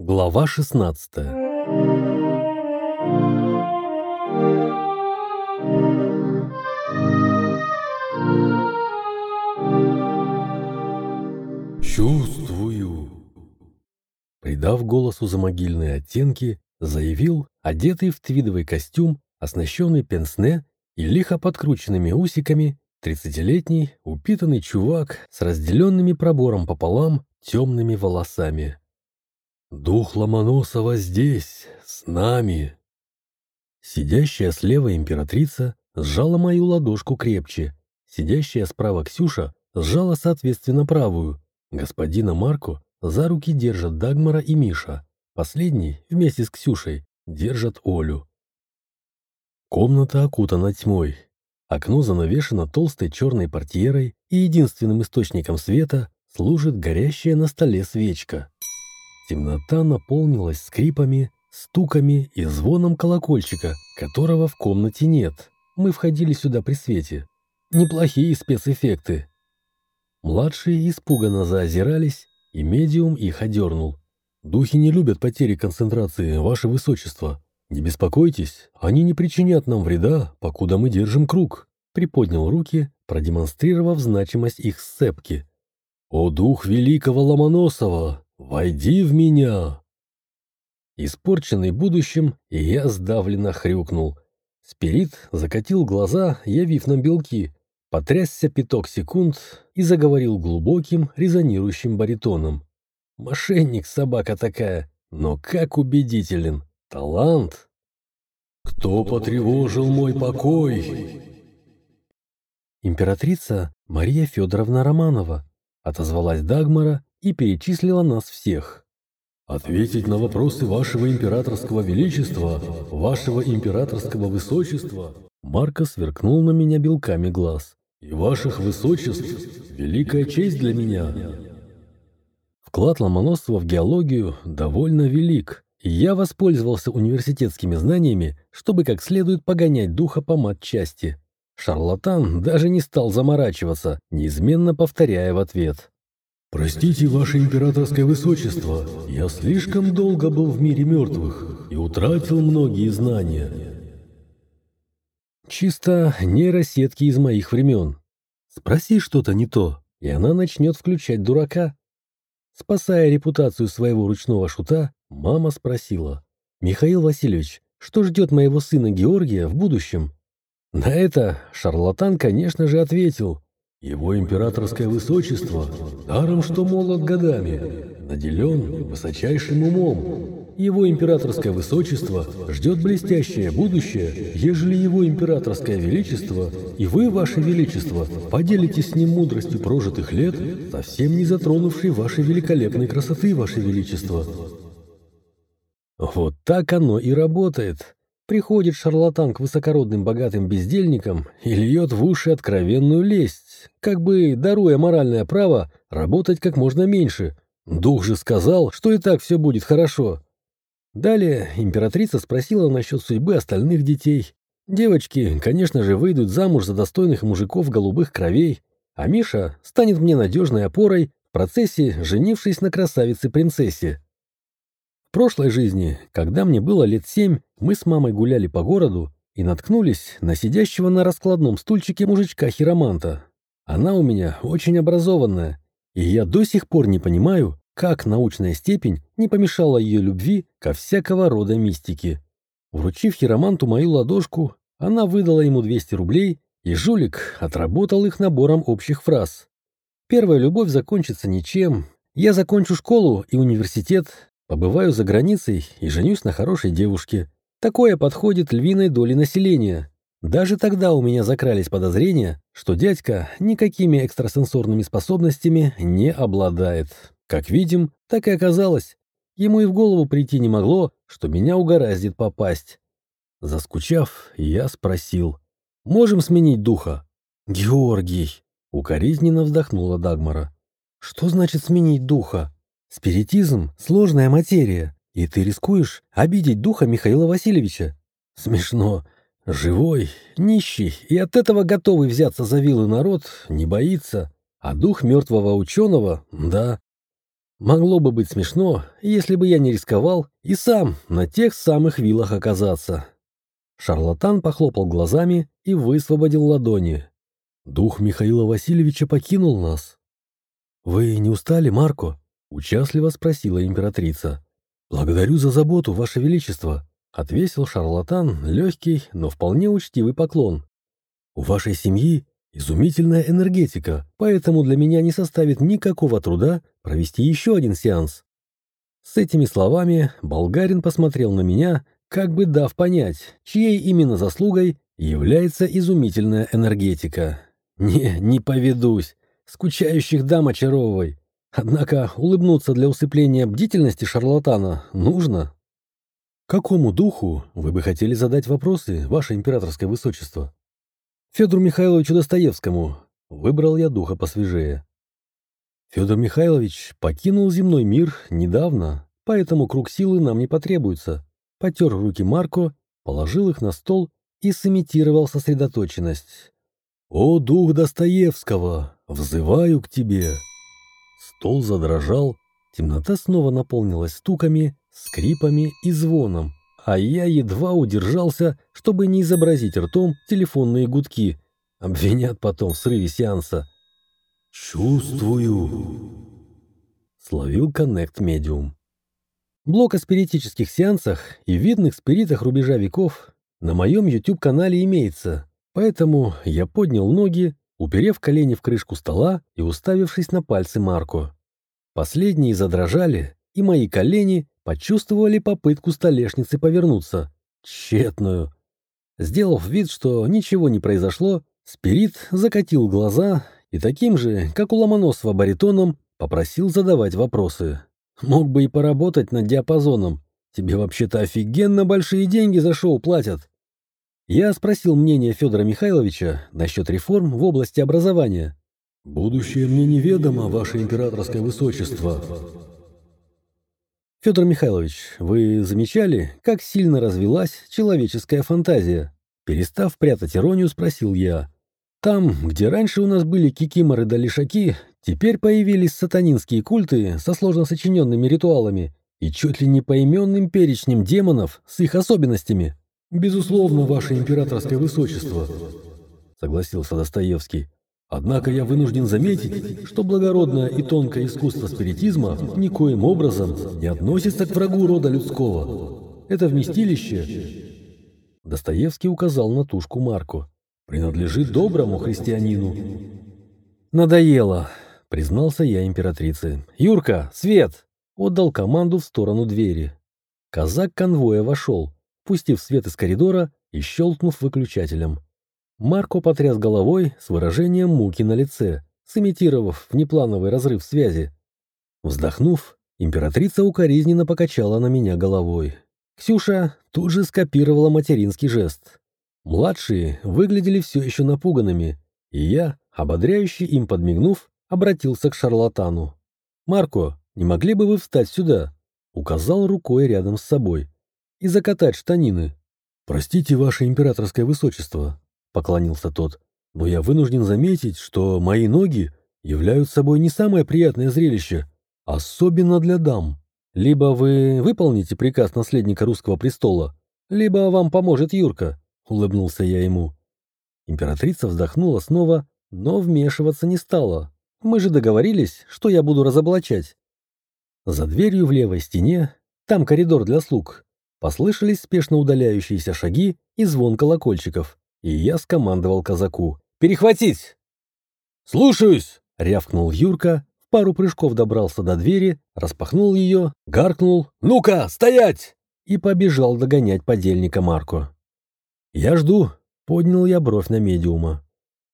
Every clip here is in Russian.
Глава 16 «Чувствую!» Придав голосу замогильные оттенки, заявил, одетый в твидовый костюм, оснащенный пенсне и лихо подкрученными усиками, тридцатилетний упитанный чувак с разделенными пробором пополам темными волосами. «Дух Ломоносова здесь, с нами!» Сидящая слева императрица сжала мою ладошку крепче. Сидящая справа Ксюша сжала, соответственно, правую. Господина Марко за руки держат Дагмара и Миша. Последний, вместе с Ксюшей, держат Олю. Комната окутана тьмой. Окно занавешено толстой черной портьерой, и единственным источником света служит горящая на столе свечка. Темнота наполнилась скрипами, стуками и звоном колокольчика, которого в комнате нет. Мы входили сюда при свете. Неплохие спецэффекты. Младшие испуганно заозирались, и медиум их одернул. «Духи не любят потери концентрации, ваше высочество. Не беспокойтесь, они не причинят нам вреда, покуда мы держим круг». Приподнял руки, продемонстрировав значимость их сцепки. «О дух великого Ломоносова, войди в меня!» Испорченный будущим, я сдавленно хрюкнул. Спирит закатил глаза, явив нам белки, потрясся пяток секунд и заговорил глубоким, резонирующим баритоном. «Мошенник собака такая, но как убедителен! Талант!» «Кто потревожил мой покой?» «Императрица Мария Федоровна Романова», — отозвалась Дагмара и перечислила нас всех. «Ответить на вопросы вашего императорского величества, вашего императорского высочества?» Марко сверкнул на меня белками глаз. «И ваших высочеств великая честь для меня». Вклад Ломоносова в геологию довольно велик, и я воспользовался университетскими знаниями, чтобы как следует погонять духа по матчасти. Шарлатан даже не стал заморачиваться, неизменно повторяя в ответ. «Простите, ваше императорское высочество, я слишком долго был в мире мертвых и утратил многие знания». Чисто нейросетки из моих времен. Спроси что-то не то, и она начнет включать дурака. Спасая репутацию своего ручного шута, мама спросила. «Михаил Васильевич, что ждет моего сына Георгия в будущем?» На это шарлатан, конечно же, ответил. «Его императорское высочество, даром что молод годами, наделен высочайшим умом. Его императорское высочество ждет блестящее будущее, ежели его императорское величество и вы, ваше величество, поделитесь с ним мудростью прожитых лет, совсем не затронувшей вашей великолепной красоты, ваше величество». Вот так оно и работает. Приходит шарлатан к высокородным богатым бездельникам и льет в уши откровенную лесть, как бы даруя моральное право работать как можно меньше. Дух же сказал, что и так все будет хорошо. Далее императрица спросила насчет судьбы остальных детей. Девочки, конечно же, выйдут замуж за достойных мужиков голубых кровей, а Миша станет мне надежной опорой в процессе, женившись на красавице-принцессе. В прошлой жизни, когда мне было лет семь, мы с мамой гуляли по городу и наткнулись на сидящего на раскладном стульчике мужичка-хироманта. Она у меня очень образованная, и я до сих пор не понимаю, как научная степень не помешала ее любви ко всякого рода мистике. Вручив хироманту мою ладошку, она выдала ему 200 рублей, и жулик отработал их набором общих фраз. Первая любовь закончится ничем. Я закончу школу и университет, Побываю за границей и женюсь на хорошей девушке. Такое подходит львиной доли населения. Даже тогда у меня закрались подозрения, что дядька никакими экстрасенсорными способностями не обладает. Как видим, так и оказалось. Ему и в голову прийти не могло, что меня угораздит попасть. Заскучав, я спросил. «Можем сменить духа?» «Георгий!» — укоризненно вздохнула Дагмара. «Что значит сменить духа?» Спиритизм — сложная материя, и ты рискуешь обидеть духа Михаила Васильевича. Смешно. Живой, нищий и от этого готовый взяться за вилы народ не боится, а дух мертвого ученого — да. Могло бы быть смешно, если бы я не рисковал и сам на тех самых вилах оказаться. Шарлатан похлопал глазами и высвободил ладони. Дух Михаила Васильевича покинул нас. «Вы не устали, Марко?» — участливо спросила императрица. «Благодарю за заботу, Ваше Величество», — отвесил шарлатан легкий, но вполне учтивый поклон. «У вашей семьи изумительная энергетика, поэтому для меня не составит никакого труда провести еще один сеанс». С этими словами болгарин посмотрел на меня, как бы дав понять, чьей именно заслугой является изумительная энергетика. «Не, не поведусь. Скучающих дам очаровывай. Однако улыбнуться для усыпления бдительности шарлатана нужно. Какому духу вы бы хотели задать вопросы, ваше императорское высочество? Федору Михайловичу Достоевскому. Выбрал я духа посвежее. Федор Михайлович покинул земной мир недавно, поэтому круг силы нам не потребуется. Потер руки Марко, положил их на стол и сымитировал сосредоточенность. «О, дух Достоевского, взываю к тебе!» Стол задрожал, темнота снова наполнилась стуками, скрипами и звоном, а я едва удержался, чтобы не изобразить ртом телефонные гудки. Обвинят потом в срыве сеанса. «Чувствую!» Словил коннект медиум. Блок о спиритических сеансах и видных спиритах рубежа веков на моем YouTube-канале имеется, поэтому я поднял ноги, уперев колени в крышку стола и уставившись на пальцы Марко. Последние задрожали, и мои колени почувствовали попытку столешницы повернуться. Тщетную. Сделав вид, что ничего не произошло, Спирит закатил глаза и таким же, как у Ломоносова баритоном, попросил задавать вопросы. Мог бы и поработать над диапазоном. Тебе вообще-то офигенно большие деньги за шоу платят. Я спросил мнение Федора Михайловича насчет реформ в области образования. «Будущее мне неведомо, ваше императорское высочество». Федор Михайлович, вы замечали, как сильно развелась человеческая фантазия? Перестав прятать иронию, спросил я. Там, где раньше у нас были кикиморы да лишаки, теперь появились сатанинские культы со сложно сочиненными ритуалами и чуть ли не поименным перечнем демонов с их особенностями. «Безусловно, ваше императорское высочество», — согласился Достоевский. «Однако я вынужден заметить, что благородное и тонкое искусство спиритизма никоим образом не относится к врагу рода людского. Это вместилище...» Достоевский указал на тушку Марку. «Принадлежит доброму христианину». «Надоело», — признался я императрице. «Юрка, свет!» — отдал команду в сторону двери. Казак конвоя вошел пустив свет из коридора и щелкнув выключателем. Марко потряс головой с выражением муки на лице, сымитировав внеплановый разрыв связи. Вздохнув, императрица укоризненно покачала на меня головой. Ксюша тут же скопировала материнский жест. Младшие выглядели все еще напуганными, и я, ободряюще им подмигнув, обратился к шарлатану. «Марко, не могли бы вы встать сюда?» Указал рукой рядом с собой и закатать штанины. «Простите, ваше императорское высочество», — поклонился тот, «но я вынужден заметить, что мои ноги являются собой не самое приятное зрелище, особенно для дам. Либо вы выполните приказ наследника русского престола, либо вам поможет Юрка», — улыбнулся я ему. Императрица вздохнула снова, но вмешиваться не стала. Мы же договорились, что я буду разоблачать. За дверью в левой стене, там коридор для слуг, Послышались спешно удаляющиеся шаги и звон колокольчиков, и я скомандовал казаку. «Перехватить!» «Слушаюсь!» — рявкнул Юрка, в пару прыжков добрался до двери, распахнул ее, гаркнул «Ну-ка, стоять!» и побежал догонять подельника Марко. «Я жду», — поднял я бровь на медиума.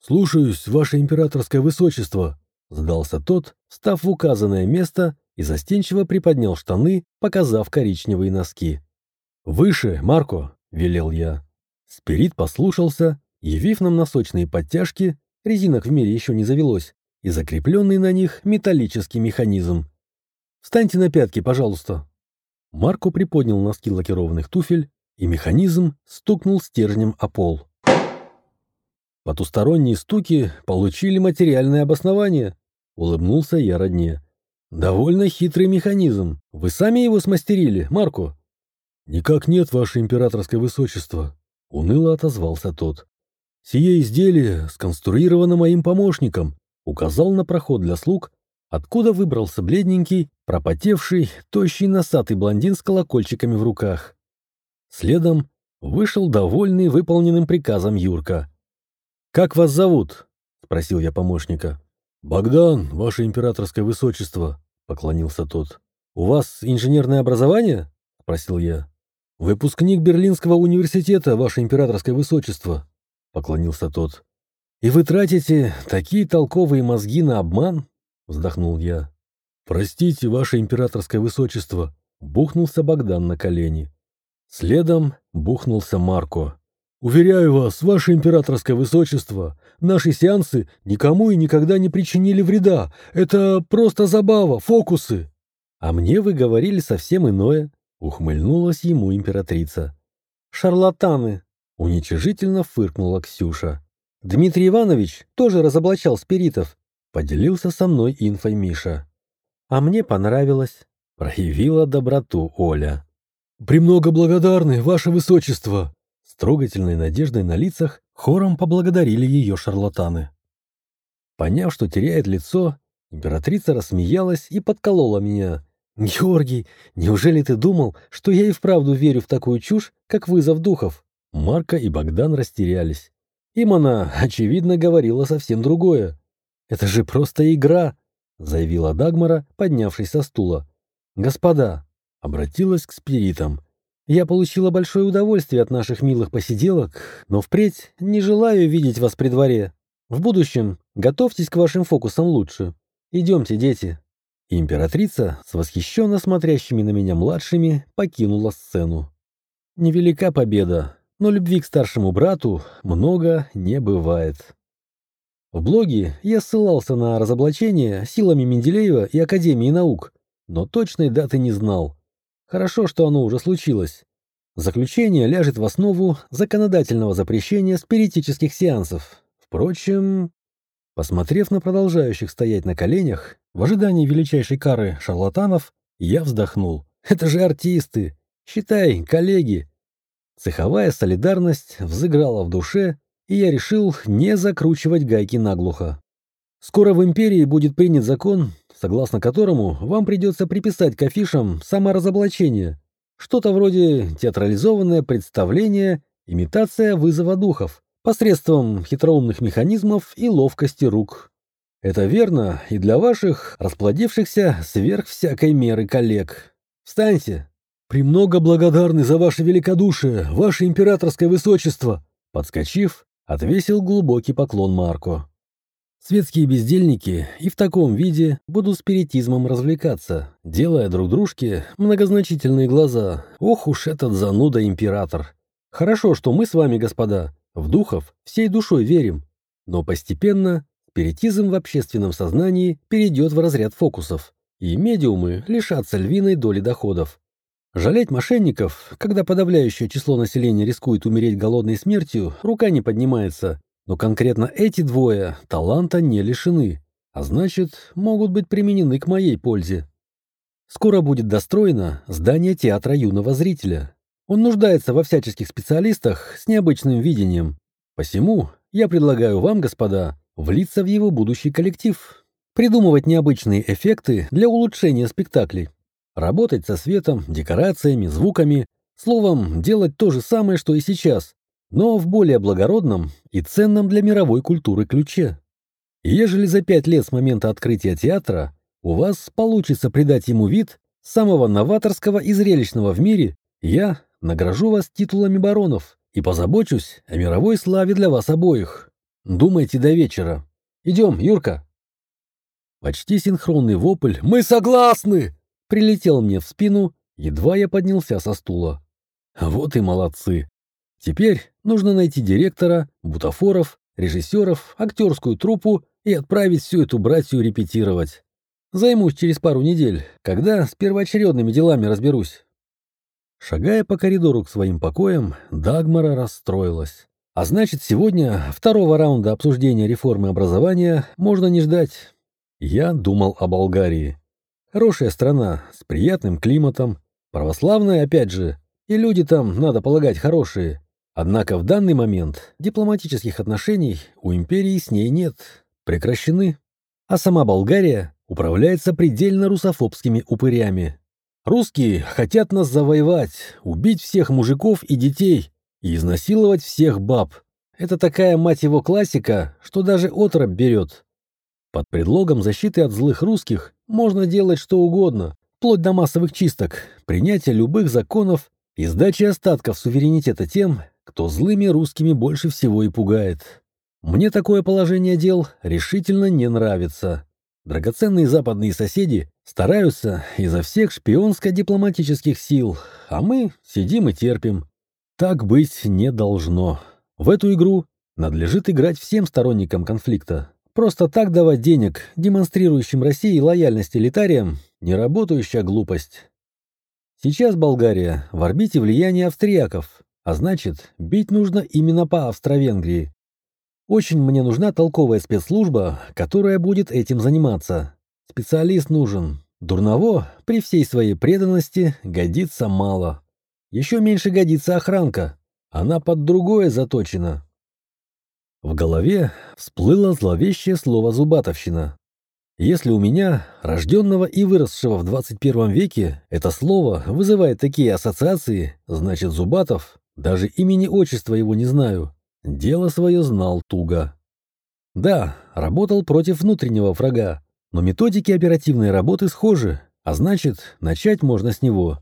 «Слушаюсь, ваше императорское высочество», — сдался тот, став в указанное место и застенчиво приподнял штаны, показав коричневые носки. «Выше, Марко!» — велел я. Спирит послушался, явив нам носочные подтяжки, резинок в мире еще не завелось, и закрепленный на них металлический механизм. «Встаньте на пятки, пожалуйста!» Марко приподнял носки лакированных туфель, и механизм стукнул стержнем о пол. Потусторонние стуки получили материальное обоснование, улыбнулся я родне. Довольно хитрый механизм. Вы сами его смастерили, Марко? Никак нет, ваше императорское высочество, уныло отозвался тот. Сие изделие сконструировано моим помощником, указал на проход для слуг, откуда выбрался бледненький, пропотевший, тощий носатый блондин с колокольчиками в руках. Следом вышел довольный выполненным приказом Юрка. «Как вас зовут?» — спросил я помощника. «Богдан, ваше императорское высочество», — поклонился тот. «У вас инженерное образование?» — спросил я. «Выпускник Берлинского университета, ваше императорское высочество», — поклонился тот. «И вы тратите такие толковые мозги на обман?» — вздохнул я. «Простите, ваше императорское высочество», — бухнулся Богдан на колени. Следом бухнулся Марко. «Уверяю вас, ваше императорское высочество, наши сеансы никому и никогда не причинили вреда. Это просто забава, фокусы». «А мне вы говорили совсем иное», — ухмыльнулась ему императрица. «Шарлатаны», — уничижительно фыркнула Ксюша. «Дмитрий Иванович тоже разоблачал спиритов», — поделился со мной инфой Миша. «А мне понравилось», — проявила доброту Оля. «Премного благодарны, ваше высочество!» С трогательной надеждой на лицах хором поблагодарили ее шарлатаны. Поняв, что теряет лицо, императрица рассмеялась и подколола меня. «Георгий, неужели ты думал, что я и вправду верю в такую чушь, как вызов духов?» Марка и Богдан растерялись. Им она, очевидно, говорила совсем другое. «Это же просто игра!» — заявила Дагмара, поднявшись со стула. «Господа, Обратилась к спиритам. «Я получила большое удовольствие от наших милых посиделок, но впредь не желаю видеть вас при дворе. В будущем готовьтесь к вашим фокусам лучше. Идемте, дети». Императрица, с восхищенно смотрящими на меня младшими, покинула сцену. Невелика победа, но любви к старшему брату много не бывает. В блоге я ссылался на разоблачение силами Менделеева и Академии наук, но точной даты не знал. Хорошо, что оно уже случилось. Заключение ляжет в основу законодательного запрещения спиритических сеансов. Впрочем, посмотрев на продолжающих стоять на коленях, в ожидании величайшей кары шарлатанов, я вздохнул. Это же артисты! Считай, коллеги! Цеховая солидарность взыграла в душе, и я решил не закручивать гайки наглухо. Скоро в империи будет принят закон, согласно которому вам придется приписать к афишам саморазоблачение. Что-то вроде театрализованное представление, имитация вызова духов, посредством хитроумных механизмов и ловкости рук. Это верно и для ваших расплодившихся сверх всякой меры коллег. Встаньте! «Премного благодарны за ваше великодушие, ваше императорское высочество!» Подскочив, отвесил глубокий поклон Марко. Светские бездельники и в таком виде будут спиритизмом развлекаться, делая друг дружке многозначительные глаза. Ох уж этот зануда император. Хорошо, что мы с вами, господа, в духов всей душой верим. Но постепенно спиритизм в общественном сознании перейдет в разряд фокусов, и медиумы лишатся львиной доли доходов. Жалеть мошенников, когда подавляющее число населения рискует умереть голодной смертью, рука не поднимается, но конкретно эти двое таланта не лишены, а значит, могут быть применены к моей пользе. Скоро будет достроено здание театра юного зрителя. Он нуждается во всяческих специалистах с необычным видением. Посему я предлагаю вам, господа, влиться в его будущий коллектив, придумывать необычные эффекты для улучшения спектаклей, работать со светом, декорациями, звуками, словом, делать то же самое, что и сейчас, но в более благородном и ценном для мировой культуры ключе. Ежели за пять лет с момента открытия театра у вас получится придать ему вид самого новаторского и зрелищного в мире, я награжу вас титулами баронов и позабочусь о мировой славе для вас обоих. Думайте до вечера. Идем, Юрка. Почти синхронный вопль «Мы согласны!» прилетел мне в спину, едва я поднялся со стула. Вот и молодцы. Теперь нужно найти директора, бутафоров, режиссеров, актерскую труппу и отправить всю эту братью репетировать. Займусь через пару недель, когда с первоочередными делами разберусь. Шагая по коридору к своим покоям, Дагмара расстроилась. А значит, сегодня второго раунда обсуждения реформы образования можно не ждать. Я думал о Болгарии. Хорошая страна, с приятным климатом, православная опять же, и люди там, надо полагать, хорошие. Однако в данный момент дипломатических отношений у империи с ней нет, прекращены. А сама Болгария управляется предельно русофобскими упырями. Русские хотят нас завоевать, убить всех мужиков и детей и изнасиловать всех баб. Это такая, мать его, классика, что даже отраб берет. Под предлогом защиты от злых русских можно делать что угодно, вплоть до массовых чисток, принятия любых законов и сдачи остатков суверенитета тем, кто злыми русскими больше всего и пугает. Мне такое положение дел решительно не нравится. Драгоценные западные соседи стараются изо всех шпионско-дипломатических сил, а мы сидим и терпим. Так быть не должно. В эту игру надлежит играть всем сторонникам конфликта. Просто так давать денег, демонстрирующим России лояльность элитариям, неработающая глупость. Сейчас Болгария в орбите влияния австрияков, а значит, бить нужно именно по Австро-Венгрии. Очень мне нужна толковая спецслужба, которая будет этим заниматься. Специалист нужен. Дурново, при всей своей преданности, годится мало. Еще меньше годится охранка. Она под другое заточена. В голове всплыло зловещее слово «зубатовщина». Если у меня, рожденного и выросшего в 21 веке, это слово вызывает такие ассоциации, значит, Зубатов, даже имени-отчества его не знаю, Дело свое знал туго. Да, работал против внутреннего врага, но методики оперативной работы схожи, а значит, начать можно с него.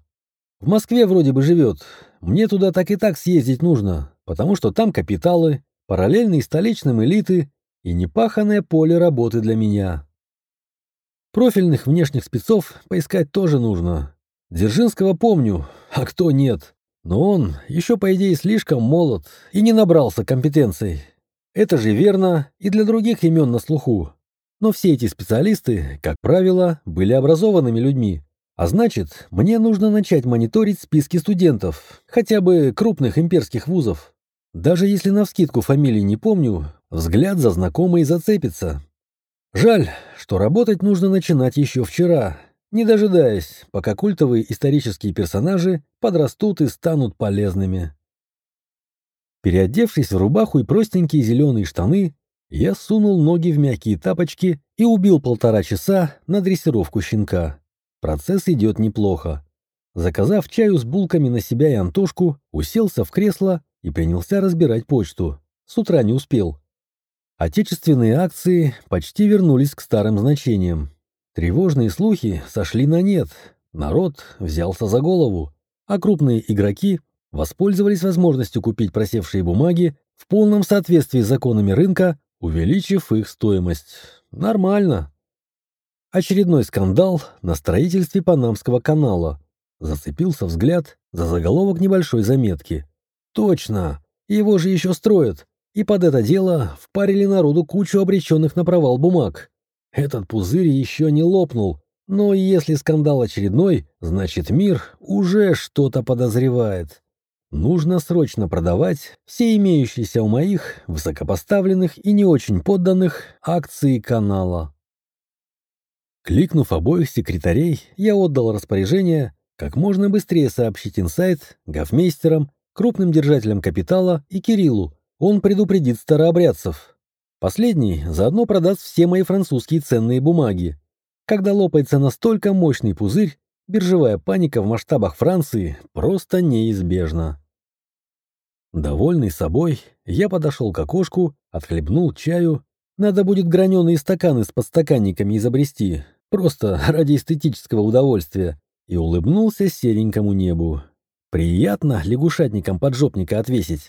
В Москве вроде бы живет. Мне туда так и так съездить нужно, потому что там капиталы, параллельные столичным элиты и непаханное поле работы для меня. Профильных внешних спецов поискать тоже нужно. Дзержинского помню, а кто нет. Но он еще, по идее, слишком молод и не набрался компетенций. Это же верно и для других имен на слуху. Но все эти специалисты, как правило, были образованными людьми. А значит, мне нужно начать мониторить списки студентов, хотя бы крупных имперских вузов. Даже если навскидку фамилии не помню, взгляд за знакомый зацепится. Жаль, что работать нужно начинать еще вчера, не дожидаясь, пока культовые исторические персонажи подрастут и станут полезными. Переодевшись в рубаху и простенькие зеленые штаны, я сунул ноги в мягкие тапочки и убил полтора часа на дрессировку щенка. Процесс идет неплохо. Заказав чаю с булками на себя и Антошку, уселся в кресло и принялся разбирать почту. С утра не успел. Отечественные акции почти вернулись к старым значениям. Тревожные слухи сошли на нет, народ взялся за голову, а крупные игроки воспользовались возможностью купить просевшие бумаги в полном соответствии с законами рынка, увеличив их стоимость. Нормально. Очередной скандал на строительстве Панамского канала. Зацепился взгляд за заголовок небольшой заметки. Точно, его же еще строят. И под это дело впарили народу кучу обреченных на провал бумаг. Этот пузырь еще не лопнул, но если скандал очередной, значит мир уже что-то подозревает. Нужно срочно продавать все имеющиеся у моих высокопоставленных и не очень подданных акции канала. Кликнув обоих секретарей, я отдал распоряжение как можно быстрее сообщить инсайт гофмейстерам, крупным держателям капитала и Кириллу. Он предупредит старообрядцев. Последний заодно продаст все мои французские ценные бумаги. Когда лопается настолько мощный пузырь, биржевая паника в масштабах Франции просто неизбежна. Довольный собой, я подошел к окошку, отхлебнул чаю. Надо будет граненые стаканы с подстаканниками изобрести, просто ради эстетического удовольствия, и улыбнулся серенькому небу. Приятно лягушатникам поджопника отвесить.